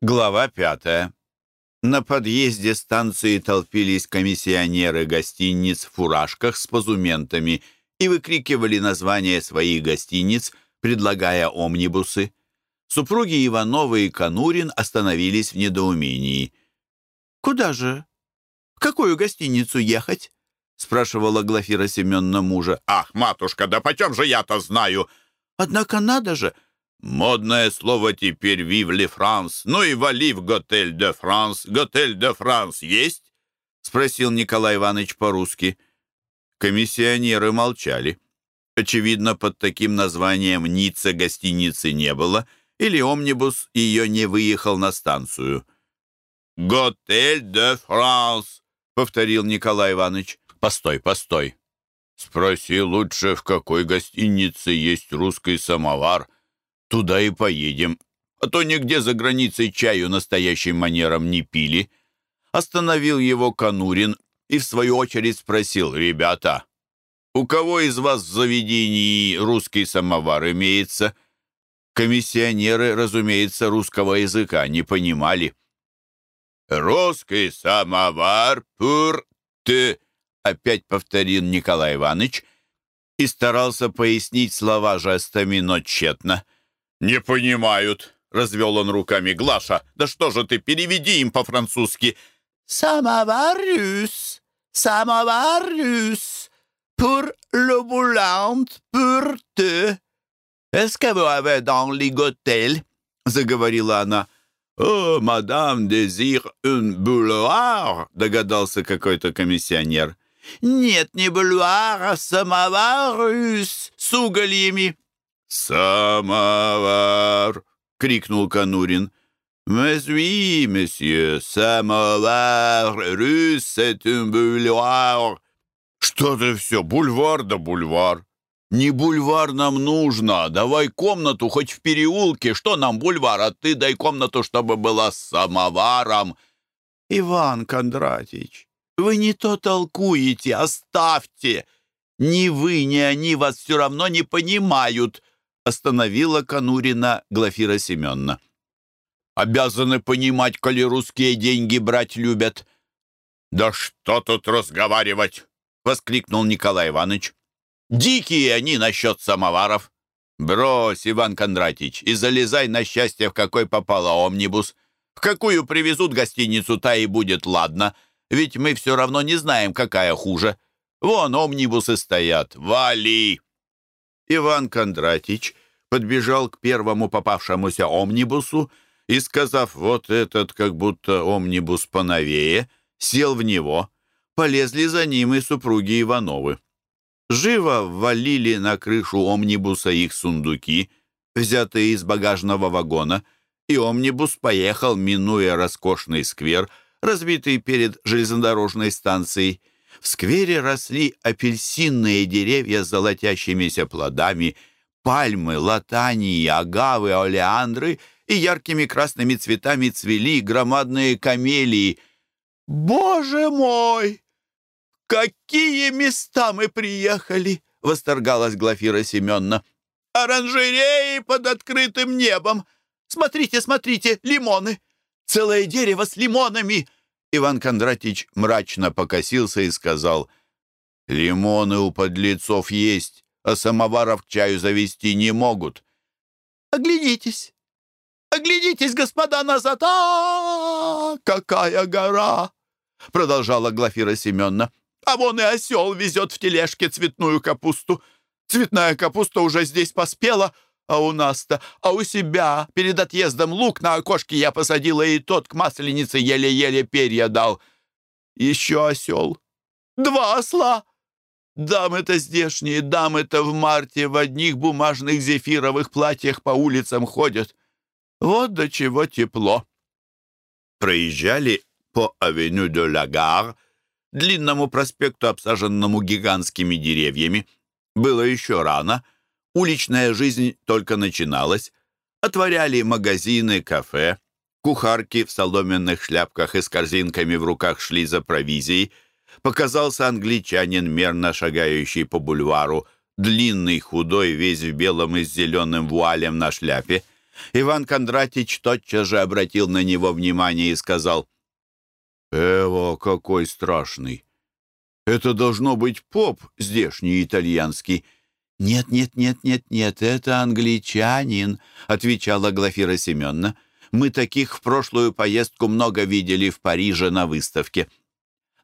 Глава пятая. На подъезде станции толпились комиссионеры гостиниц в фуражках с позументами и выкрикивали названия своих гостиниц, предлагая омнибусы. Супруги Ивановы и Конурин остановились в недоумении. «Куда же? В какую гостиницу ехать?» — спрашивала Глафира Семеновна мужа. «Ах, матушка, да почем же я-то знаю?» «Однако надо же!» «Модное слово теперь «Вив ли Франс». Ну и вали в «Готель де Франс». «Готель де Франс» есть?» — спросил Николай Иванович по-русски. Комиссионеры молчали. Очевидно, под таким названием Ницца гостиницы не было, или омнибус ее не выехал на станцию. «Готель де Франс», — повторил Николай Иванович. «Постой, постой. Спроси лучше, в какой гостинице есть русский самовар», Туда и поедем. А то нигде за границей чаю настоящим манером не пили. Остановил его Конурин и в свою очередь спросил, «Ребята, у кого из вас в заведении русский самовар имеется?» Комиссионеры, разумеется, русского языка не понимали. «Русский самовар, пур ты», — опять повторил Николай Иванович и старался пояснить слова жестами, но тщетно. «Не понимают», — развел он руками. «Глаша, да что же ты, переведи им по-французски». «Самоварюс, самоварюс, boulant, pour te». «Est-ce que vous avez dans l'igotель?» — заговорила она. «О, мадам дезир un bouloir», — догадался какой-то комиссионер. «Нет, не бульвар, а самоварюс с угольями». «Самовар!» — крикнул Конурин. «Mais oui, monsieur, самовар, un бульвар». «Что ты все, бульвар да бульвар!» «Не бульвар нам нужно, давай комнату хоть в переулке. Что нам бульвар, а ты дай комнату, чтобы была с самоваром». «Иван Кондратич, вы не то толкуете, оставьте. Ни вы, ни они вас все равно не понимают остановила Конурина Глафира Семеновна. «Обязаны понимать, коли русские деньги брать любят». «Да что тут разговаривать!» — воскликнул Николай Иванович. «Дикие они насчет самоваров!» «Брось, Иван Кондратич, и залезай на счастье, в какой попало омнибус. В какую привезут гостиницу, та и будет ладно, ведь мы все равно не знаем, какая хуже. Вон омнибусы стоят. Вали!» Иван Кондратич подбежал к первому попавшемуся омнибусу и, сказав «вот этот как будто омнибус поновее», сел в него. Полезли за ним и супруги Ивановы. Живо ввалили на крышу омнибуса их сундуки, взятые из багажного вагона, и омнибус поехал, минуя роскошный сквер, разбитый перед железнодорожной станцией. В сквере росли апельсинные деревья с золотящимися плодами, пальмы, латании, агавы, олеандры и яркими красными цветами цвели громадные камелии. «Боже мой! Какие места мы приехали!» — восторгалась Глафира Семеновна. «Оранжереи под открытым небом! Смотрите, смотрите, лимоны! Целое дерево с лимонами!» Иван Кондратич мрачно покосился и сказал, «Лимоны у подлецов есть, а самоваров к чаю завести не могут». «Оглянитесь! Оглянитесь, господа, назад! а, какая гора!» Продолжала Глафира Семеновна. «А вон и осел везет в тележке цветную капусту. Цветная капуста уже здесь поспела, а у нас-то, а у себя перед отъездом лук на окошке я посадила, и тот к масленице еле-еле перья дал. Еще осел. Два осла. Дамы-то здешние, дамы-то в марте в одних бумажных зефировых платьях по улицам ходят. Вот до чего тепло. Проезжали по авеню де ла Гар, длинному проспекту, обсаженному гигантскими деревьями. Было еще рано — Уличная жизнь только начиналась. Отворяли магазины, кафе. Кухарки в соломенных шляпках и с корзинками в руках шли за провизией. Показался англичанин, мерно шагающий по бульвару, длинный, худой, весь в белом и с зеленым вуалем на шляпе. Иван Кондратич тотчас же обратил на него внимание и сказал, «Эво, какой страшный! Это должно быть поп здешний итальянский». «Нет, нет, нет, нет, нет, это англичанин», — отвечала Глафира Семеновна. «Мы таких в прошлую поездку много видели в Париже на выставке».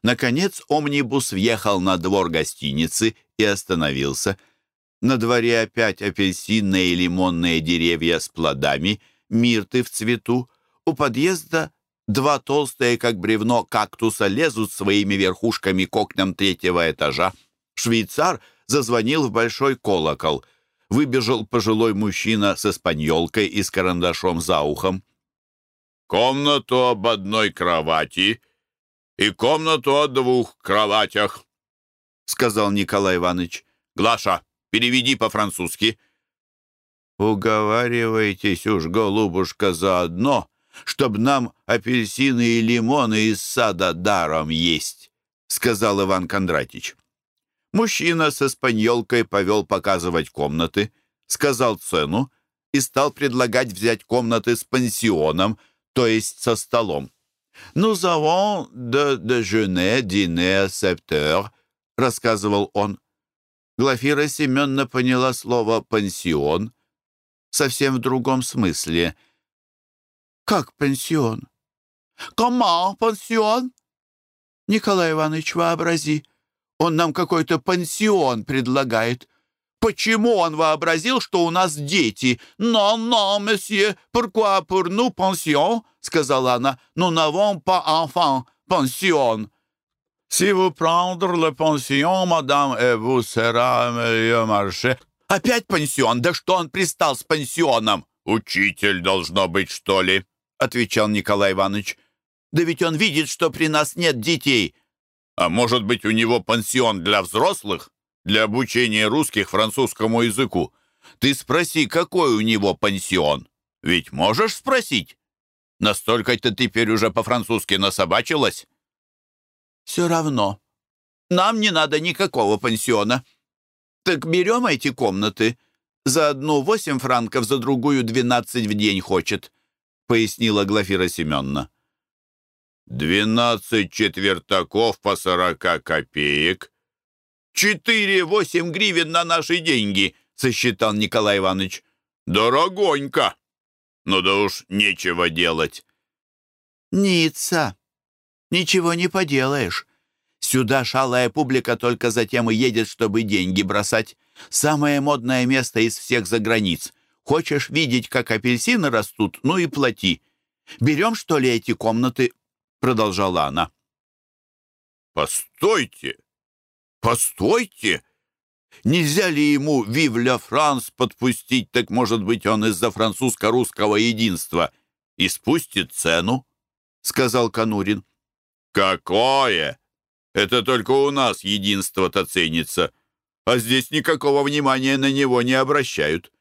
Наконец омнибус въехал на двор гостиницы и остановился. На дворе опять апельсинные и лимонные деревья с плодами, мирты в цвету. У подъезда два толстые, как бревно, кактуса лезут своими верхушками к окнам третьего этажа. Швейцар зазвонил в большой колокол. Выбежал пожилой мужчина с испаньолкой и с карандашом за ухом. «Комнату об одной кровати и комнату о двух кроватях», — сказал Николай Иванович. «Глаша, переведи по-французски». «Уговаривайтесь уж, голубушка, заодно, чтоб нам апельсины и лимоны из сада даром есть», — сказал Иван Кондратич. Мужчина с испаньолкой повел показывать комнаты, сказал цену и стал предлагать взять комнаты с пансионом, то есть со столом. «Nous avons de déjeuner, dîner, sept heures», — рассказывал он. Глафира Семеновна поняла слово «пансион» совсем в другом смысле. «Как пансион?» «Comment пансион?» «Николай Иванович, вообрази, он нам какой-то пансион предлагает». Почему он вообразил, что у нас дети? «Non, non, monsieur, pourquoi pour nous pension?» — сказала она. «Nous n'avons pas enfant, pension». «Si vous prendre le pension, madame, et vous sera meilleur marché». «Опять пансион? Да что он пристал с пансионом?» «Учитель должно быть, что ли?» — отвечал Николай Иванович. «Да ведь он видит, что при нас нет детей». «А может быть, у него пансион для взрослых?» Для обучения русских французскому языку. Ты спроси, какой у него пансион. Ведь можешь спросить? Настолько-то теперь уже по-французски насобачилась. Все равно. Нам не надо никакого пансиона. Так берем эти комнаты. За одну восемь франков, за другую двенадцать в день хочет, пояснила Глафира Семеновна. «Двенадцать четвертаков по сорока копеек», «Четыре-восемь гривен на наши деньги», — сосчитал Николай Иванович. «Дорогонько! Ну да уж нечего делать». «Ницца, ничего не поделаешь. Сюда шалая публика только затем и едет, чтобы деньги бросать. Самое модное место из всех за границ. Хочешь видеть, как апельсины растут, ну и плати. Берем, что ли, эти комнаты?» — продолжала она. «Постойте!» «Постойте! Нельзя ли ему Вивля Франс подпустить, так, может быть, он из-за французско-русского единства и спустит цену?» — сказал Конурин. «Какое? Это только у нас единство-то ценится, а здесь никакого внимания на него не обращают.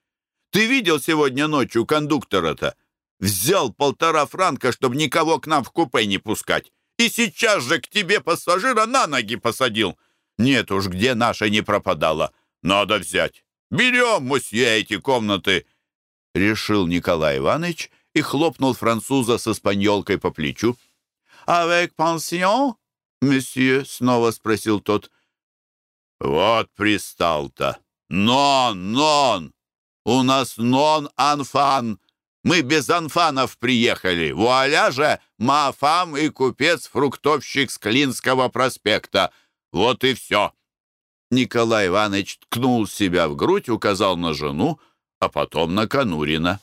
Ты видел сегодня ночью кондуктора-то? Взял полтора франка, чтобы никого к нам в купе не пускать, и сейчас же к тебе пассажира на ноги посадил». Нет уж, где наша не пропадала. Надо взять. Берем, мусье, эти комнаты!» Решил Николай Иванович и хлопнул француза с испаньолкой по плечу. «Avec pension, месье?» — снова спросил тот. «Вот пристал-то. Нон, нон! У нас нон-анфан. Мы без анфанов приехали. Вуаля же, мафам и купец-фруктовщик с Клинского проспекта. Вот и все. Николай Иванович ткнул себя в грудь, указал на жену, а потом на Конурина.